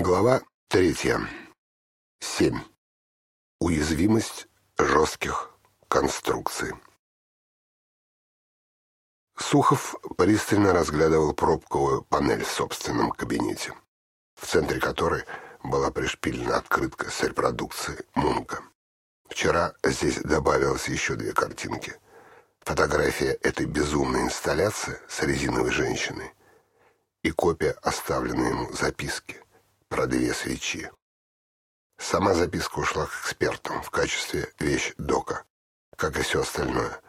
Глава третья. Семь. Уязвимость жестких конструкций. Сухов пристально разглядывал пробковую панель в собственном кабинете, в центре которой была пришпилена открытка с репродукцией Мунка. Вчера здесь добавилось еще две картинки. Фотография этой безумной инсталляции с резиновой женщиной и копия оставленной ему записки про две свечи. Сама записка ушла к экспертам в качестве вещь-дока, как и все остальное.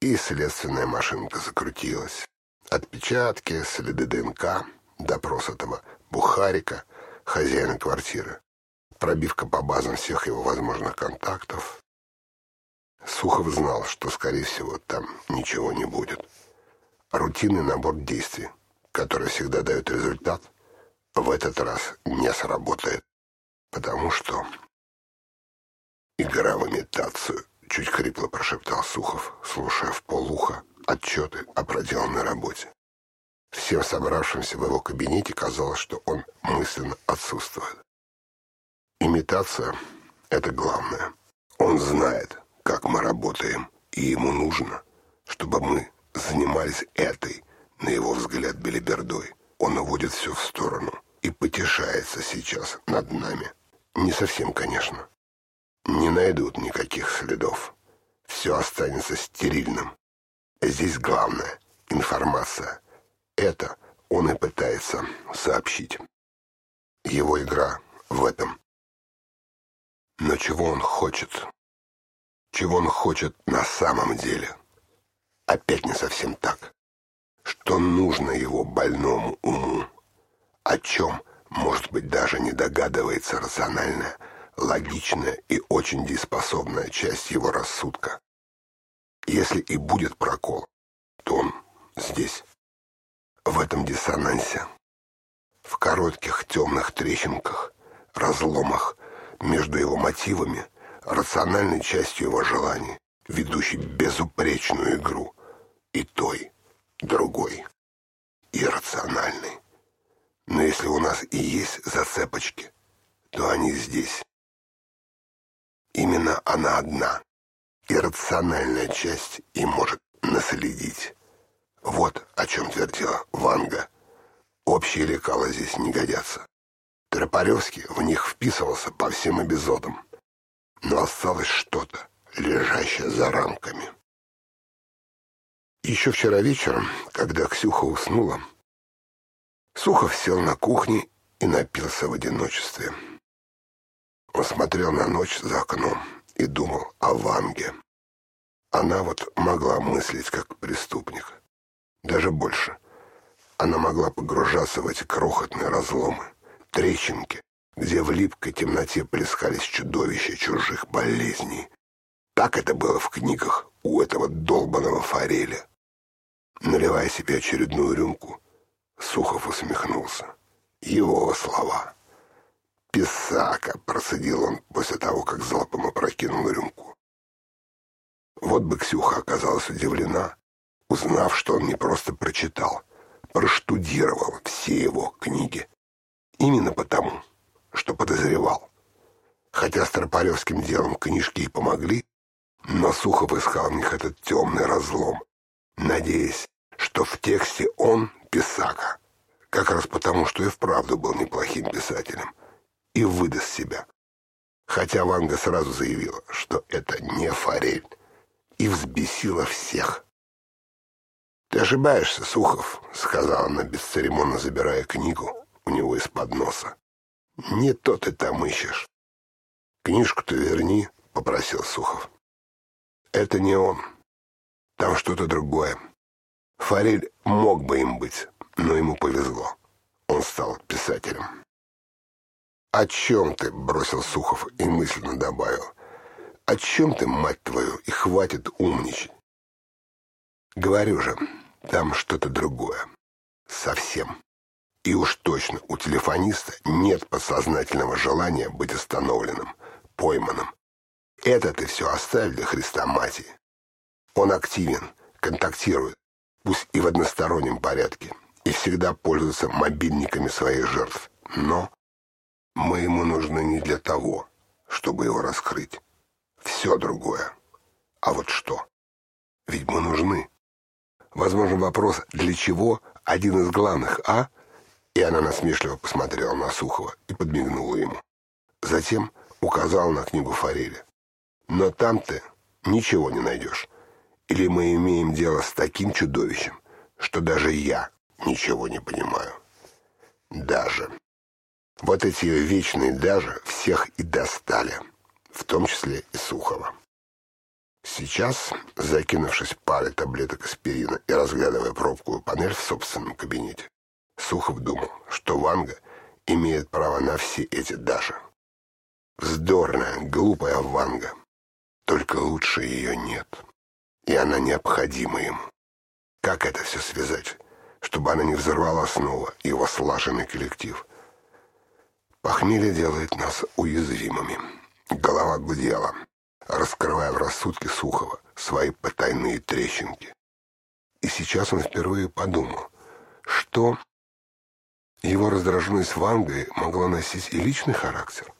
И следственная машинка закрутилась. Отпечатки, следы ДНК, допрос этого Бухарика, хозяина квартиры, пробивка по базам всех его возможных контактов. Сухов знал, что, скорее всего, там ничего не будет. Рутинный набор действий, который всегда дает результат — в этот раз не сработает, потому что... Игра в имитацию, чуть хрипло прошептал Сухов, слушая в полуха отчеты о проделанной работе. Всем собравшимся в его кабинете казалось, что он мысленно отсутствует. Имитация — это главное. Он знает, как мы работаем, и ему нужно, чтобы мы занимались этой, на его взгляд, белибердой. Он уводит все в сторону и потешается сейчас над нами. Не совсем, конечно. Не найдут никаких следов. Все останется стерильным. Здесь главное — информация. Это он и пытается сообщить. Его игра в этом. Но чего он хочет? Чего он хочет на самом деле? Опять не совсем так что нужно его больному уму, о чем, может быть, даже не догадывается рациональная, логичная и очень дееспособная часть его рассудка. Если и будет прокол, то он здесь, в этом диссонансе, в коротких темных трещинках, разломах между его мотивами, рациональной частью его желаний, ведущей безупречную игру, и той, другой, иррациональный. Но если у нас и есть зацепочки, то они здесь. Именно она одна, иррациональная часть, и может наследить. Вот о чем твердила Ванга. Общие лекала здесь не годятся. Тропаревский в них вписывался по всем эпизодам. Но осталось что-то, лежащее за рамками. Еще вчера вечером, когда Ксюха уснула, Сухов сел на кухне и напился в одиночестве. Он смотрел на ночь за окном и думал о Ванге. Она вот могла мыслить как преступник. Даже больше. Она могла погружаться в эти крохотные разломы, трещинки, где в липкой темноте плескались чудовища чужих болезней. Так это было в книгах у этого долбаного фореля. Наливая себе очередную рюмку, Сухов усмехнулся. Его слова. «Писака!» — процедил он после того, как залпом опрокинул рюмку. Вот бы Ксюха оказалась удивлена, узнав, что он не просто прочитал, проштудировал все его книги. Именно потому, что подозревал. Хотя с Тропаревским делом книжки и помогли, но Сухов искал в них этот темный разлом, надеясь, что в тексте он писака, как раз потому, что и вправду был неплохим писателем, и выдаст себя. Хотя Ванга сразу заявила, что это не форель, и взбесила всех. «Ты ошибаешься, Сухов», — сказала она, бесцеремонно забирая книгу у него из-под носа. «Не то ты там ищешь». «Книжку-то верни», — попросил Сухов. «Это не он. Там что-то другое. Форель мог бы им быть, но ему повезло. Он стал писателем. «О чем ты?» — бросил Сухов и мысленно добавил. «О чем ты, мать твою, и хватит умничать?» «Говорю же, там что-то другое. Совсем. И уж точно у телефониста нет подсознательного желания быть остановленным, пойманным. Это ты все оставь для Христа Матери. Он активен, контактирует, пусть и в одностороннем порядке, и всегда пользуется мобильниками своих жертв. Но Мы ему нужны не для того, чтобы его раскрыть. Все другое. А вот что? Ведь мы нужны. Возможно, вопрос «для чего?» один из главных, а? И она насмешливо посмотрела на Сухова и подмигнула ему. Затем указала на книгу Форели. «Но там ты ничего не найдешь. Или мы имеем дело с таким чудовищем, что даже я ничего не понимаю. Даже. Вот эти вечные даже всех и достали, в том числе и Сухова. Сейчас, закинувшись парой таблеток аспирина и разглядывая пробковую панель в собственном кабинете, Сухов думал, что Ванга имеет право на все эти даже. Вздорная, глупая Ванга. Только лучше ее нет. И она необходима ему. Как это все связать, чтобы она не взорвала снова его слаженный коллектив? Похмелье делает нас уязвимыми. Голова гудела раскрывая в рассудке Сухова свои потайные трещинки. И сейчас он впервые подумал, что его раздраженность Вангой могла носить и личный характер.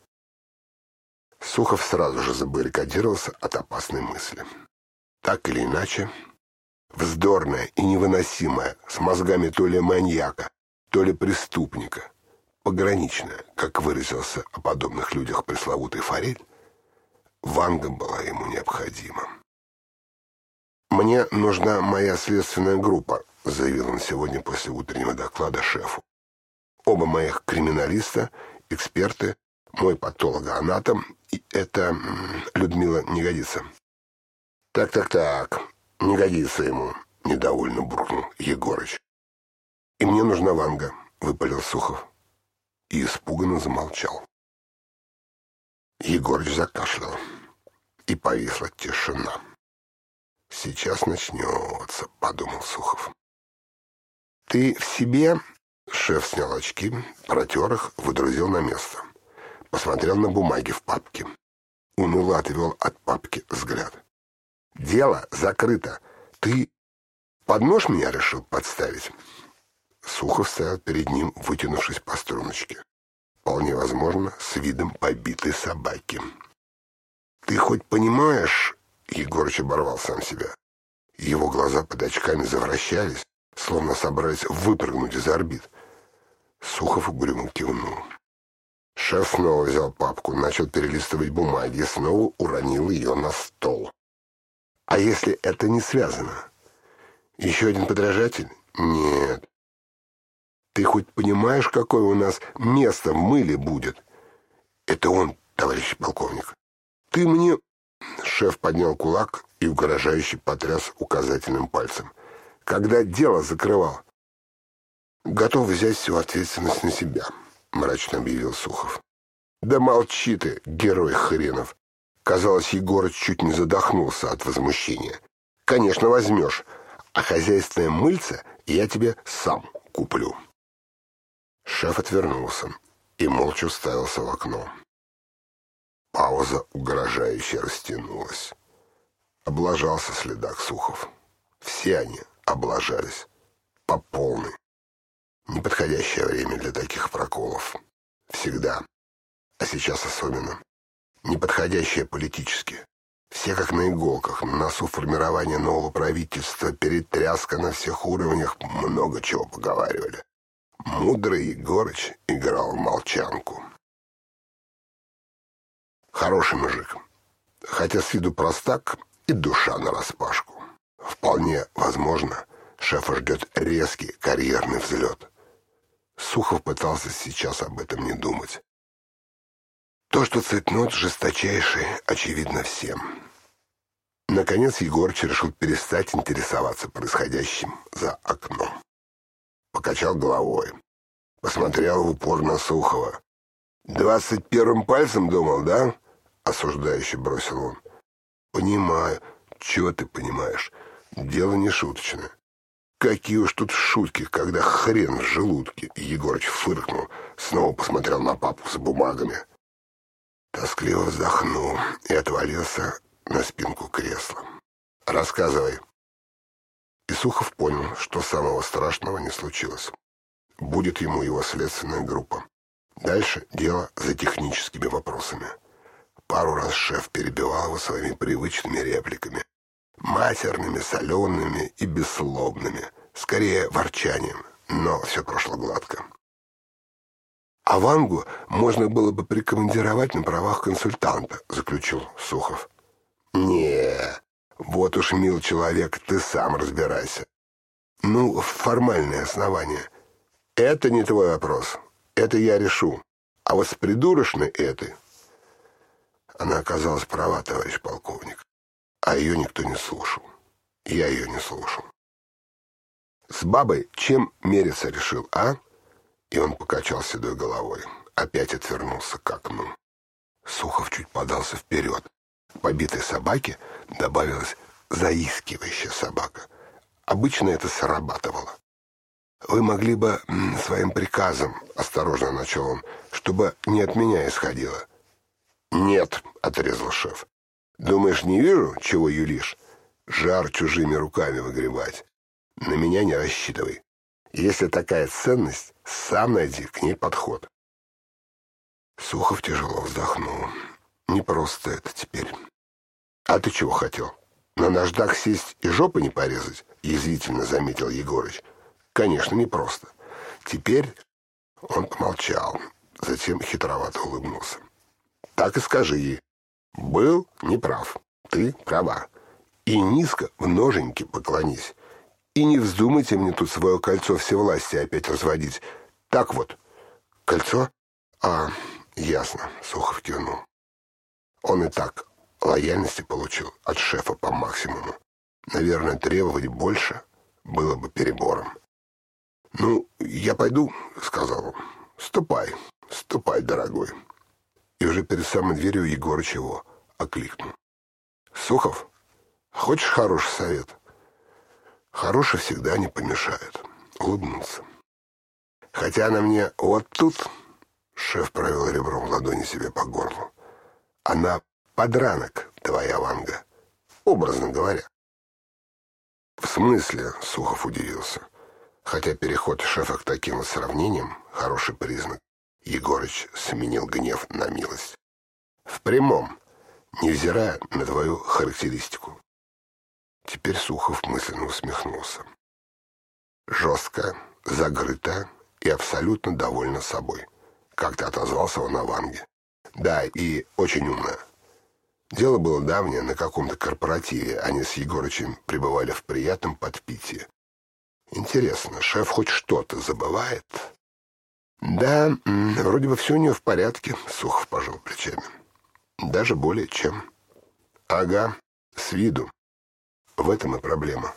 Сухов сразу же забаррикадировался от опасной мысли. Так или иначе, вздорная и невыносимая, с мозгами то ли маньяка, то ли преступника, пограничная, как выразился о подобных людях пресловутый Форель, Ванга была ему необходима. «Мне нужна моя следственная группа», — заявил он сегодня после утреннего доклада шефу. «Оба моих криминалиста, эксперты, мой патологоанатом, и это Людмила не годится». «Так-так-так, не годится ему», — недовольно буркнул Егорыч. «И мне нужна Ванга», — выпалил Сухов. И испуганно замолчал. Егорыч закашлял, и повисла тишина. «Сейчас начнется», — подумал Сухов. «Ты в себе?» — шеф снял очки, протер их, выдрузил на место. Посмотрел на бумаги в папке. Уныло отвел от папки взгляд. «Дело закрыто. Ты под нож меня решил подставить?» Сухов стоял перед ним, вытянувшись по струночке вполне возможно, с видом побитой собаки. «Ты хоть понимаешь...» — Егорыч оборвал сам себя. Его глаза под очками завращались, словно собрались выпрыгнуть из орбит. Сухов угрюмо кивнул. Шеф снова взял папку, начал перелистывать бумаги и снова уронил ее на стол. «А если это не связано? Еще один подражатель? Нет. Ты хоть понимаешь, какое у нас место в мыле будет? Это он, товарищ полковник. Ты мне... Шеф поднял кулак и угрожающе потряс указательным пальцем. Когда дело закрывал. Готов взять всю ответственность на себя, мрачно объявил Сухов. Да молчи ты, герой хренов. Казалось, Егорыч чуть не задохнулся от возмущения. Конечно, возьмешь, а хозяйственное мыльце я тебе сам куплю. Шеф отвернулся и молча уставился в окно. Пауза угрожающе растянулась. Облажался следак Сухов. Все они облажались. По полной. Неподходящее время для таких проколов. Всегда. А сейчас особенно. Неподходящее политически. Все как на иголках, на носу формирования нового правительства, перетряска на всех уровнях, много чего поговаривали. Мудрый Егорыч играл молчанку. Хороший мужик, хотя с виду простак и душа нараспашку. Вполне возможно, шефа ждет резкий карьерный взлет. Сухов пытался сейчас об этом не думать. То, что цветнот жесточайший, очевидно всем. Наконец Егорыч решил перестать интересоваться происходящим за окном покачал головой. Посмотрел в упор на Сухова. «Двадцать первым пальцем думал, да?» — осуждающе бросил он. «Понимаю. Чего ты понимаешь? Дело не шуточное. Какие уж тут шутки, когда хрен в желудке!» Егорыч фыркнул, снова посмотрел на папу с бумагами. Тоскливо вздохнул и отвалился на спинку кресла. «Рассказывай», и Сухов понял, что самого страшного не случилось. Будет ему его следственная группа. Дальше дело за техническими вопросами. Пару раз шеф перебивал его своими привычными репликами. Матерными, солеными и бессловными. Скорее, ворчанием. Но все прошло гладко. «А Вангу можно было бы прикомандировать на правах консультанта», — заключил Сухов. не вот уж, мил человек, ты сам разбирайся. Ну, формальное основание. Это не твой вопрос. Это я решу. А вот с придурочной этой... Она оказалась права, товарищ полковник. А ее никто не слушал. Я ее не слушал. С бабой чем мериться решил, а? И он покачал седой головой. Опять отвернулся к окну. Сухов чуть подался вперед. К побитой собаке добавилась заискивающая собака. Обычно это срабатывало. «Вы могли бы своим приказом, — осторожно начал он, — чтобы не от меня исходило». «Нет», — отрезал шеф. «Думаешь, не вижу, чего юлишь? Жар чужими руками выгребать. На меня не рассчитывай. Если такая ценность, сам найди к ней подход. Сухов тяжело вздохнул. Не просто это теперь. А ты чего хотел? На наждак сесть и жопы не порезать? Язвительно заметил Егорыч. Конечно, не просто. Теперь он помолчал, затем хитровато улыбнулся. Так и скажи ей. Был неправ. Ты права. И низко в ноженьки поклонись. И не вздумайте мне тут свое кольцо всевластия опять разводить. Так вот, кольцо? А, ясно, Сухов кивнул. Он и так лояльности получил от шефа по максимуму. Наверное, требовать больше было бы перебором. «Ну, я пойду», — сказал он. «Ступай, ступай, дорогой». И уже перед самой дверью Егорыч его окликнул. «Сухов, хочешь хороший совет?» Хороший всегда не помешает. Улыбнулся. Хотя она мне вот тут... Шеф провел ребром ладони себе по горлу. Она подранок, твоя Ванга. Образно говоря. В смысле, Сухов удивился. Хотя переход шефа к таким сравнениям — хороший признак. Егорыч сменил гнев на милость. В прямом, невзирая на твою характеристику. Теперь Сухов мысленно усмехнулся. Жестко, закрыто и абсолютно довольна собой. Как-то отозвался он о Ванге. Да, и очень умно. Дело было давнее, на каком-то корпоративе. Они с Егорычем пребывали в приятном подпитии. Интересно, шеф хоть что-то забывает? Да, вроде бы все у нее в порядке, Сухов пожал плечами. Даже более чем. Ага, с виду. В этом и проблема.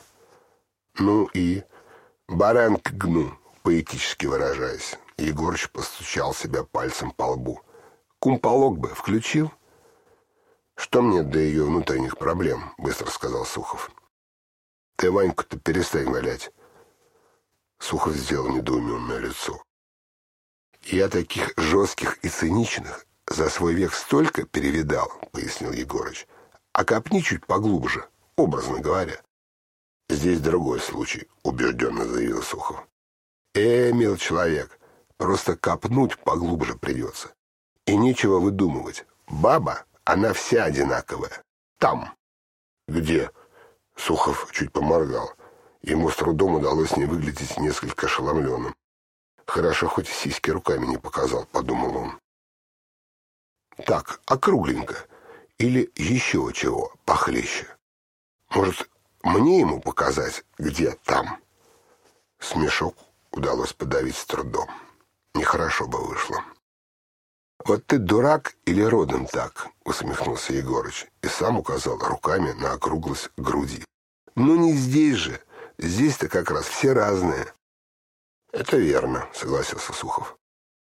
Ну и баран к гну, поэтически выражаясь. Егорыч постучал себя пальцем по лбу. Кумполог бы включил? Что мне до ее внутренних проблем, быстро сказал Сухов. Ты Ваньку-то перестань валять. Сухов сделал недоуменное лицо. Я таких жестких и циничных за свой век столько перевидал, пояснил Егорыч. А копни чуть поглубже образно говоря. Здесь другой случай, убежденно заявил Сухов. Э, мил человек, просто копнуть поглубже придется. И нечего выдумывать. Баба, она вся одинаковая. Там. Где? Сухов чуть поморгал. Ему с трудом удалось не выглядеть несколько ошеломленным. Хорошо, хоть сиськи руками не показал, подумал он. Так, округленько. Или еще чего похлеще. Может, мне ему показать, где там? Смешок удалось подавить с трудом. Нехорошо бы вышло. «Вот ты дурак или родом так?» — усмехнулся Егорыч и сам указал руками на округлость груди. «Ну не здесь же. Здесь-то как раз все разные». «Это верно», — согласился Сухов.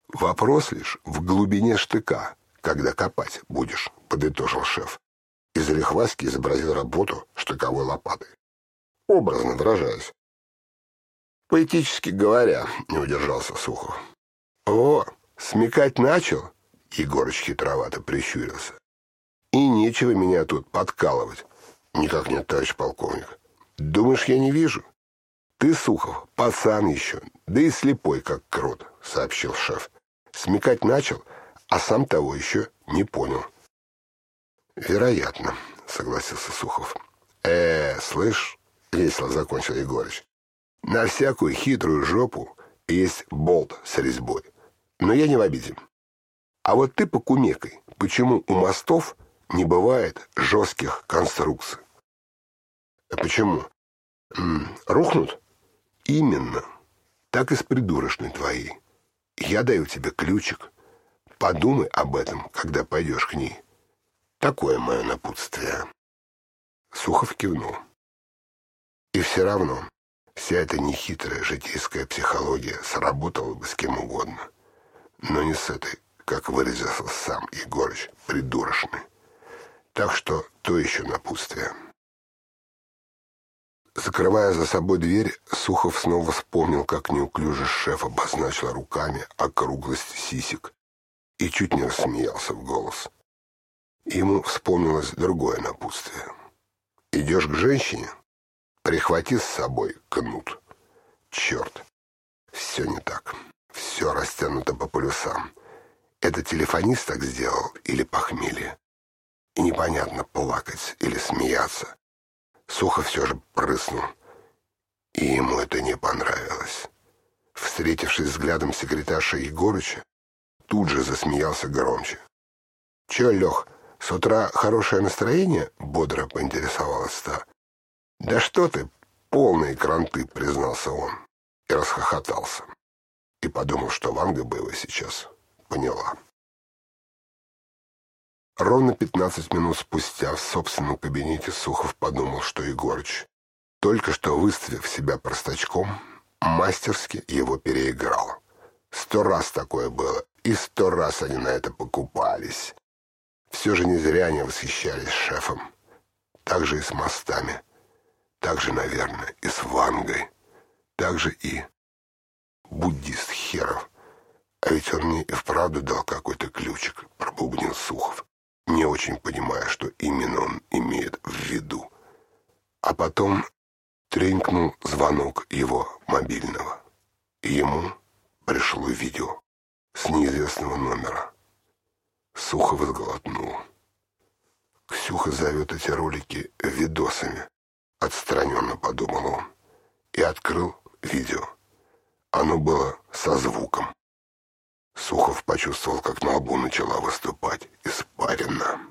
«Вопрос лишь в глубине штыка, когда копать будешь», — подытожил шеф и Залихваски изобразил работу штыковой лопатой. Образно выражаясь. Поэтически говоря, не удержался Сухов. «О, смекать начал?» Егорыч хитровато прищурился. «И нечего меня тут подкалывать». «Никак нет, товарищ полковник. Думаешь, я не вижу?» «Ты, Сухов, пацан еще, да и слепой, как крот», — сообщил шеф. Смекать начал, а сам того еще не понял. «Вероятно», — согласился Сухов. «Э, слышь», — весело закончил Егорыч, «на всякую хитрую жопу есть болт с резьбой. Но я не в обиде. А вот ты покумекай, почему у мостов не бывает жестких конструкций? А почему? М -м, рухнут? Именно. Так и с придурочной твоей. Я даю тебе ключик. Подумай об этом, когда пойдешь к ней. Такое мое напутствие. Сухов кивнул. И все равно вся эта нехитрая житейская психология сработала бы с кем угодно. Но не с этой, как выразился сам Егорыч, придурочной. Так что то еще напутствие. Закрывая за собой дверь, Сухов снова вспомнил, как неуклюже шеф обозначил руками округлость сисек и чуть не рассмеялся в голос. Ему вспомнилось другое напутствие. «Идешь к женщине? Прихвати с собой кнут. Черт, все не так. Все растянуто по полюсам. Это телефонист так сделал или похмелье? И непонятно, плакать или смеяться. Сухо все же прыснул. И ему это не понравилось. Встретившись взглядом секретарша Егорыча, тут же засмеялся громче. «Че, Лех, с утра хорошее настроение?» — бодро поинтересовалась та. «Да что ты, полные кранты!» — признался он и расхохотался. И подумал, что Ванга было сейчас поняла. Ровно пятнадцать минут спустя в собственном кабинете Сухов подумал, что Егорыч, только что выставив себя простачком, мастерски его переиграл. Сто раз такое было, и сто раз они на это покупались. Все же не зря они восхищались шефом. Так же и с мостами. Так же, наверное, и с Вангой. Так же и буддист херов. А ведь он мне и вправду дал какой-то ключик, пробубнил Сухов не очень понимая, что именно он имеет в виду. А потом тренькнул звонок его мобильного. И ему пришло видео с неизвестного номера. Сухо сглотнул. Ксюха зовет эти ролики видосами. Отстраненно подумал он. И открыл видео. Оно было со звуком. Сухов почувствовал, как на лбу начала выступать испарина.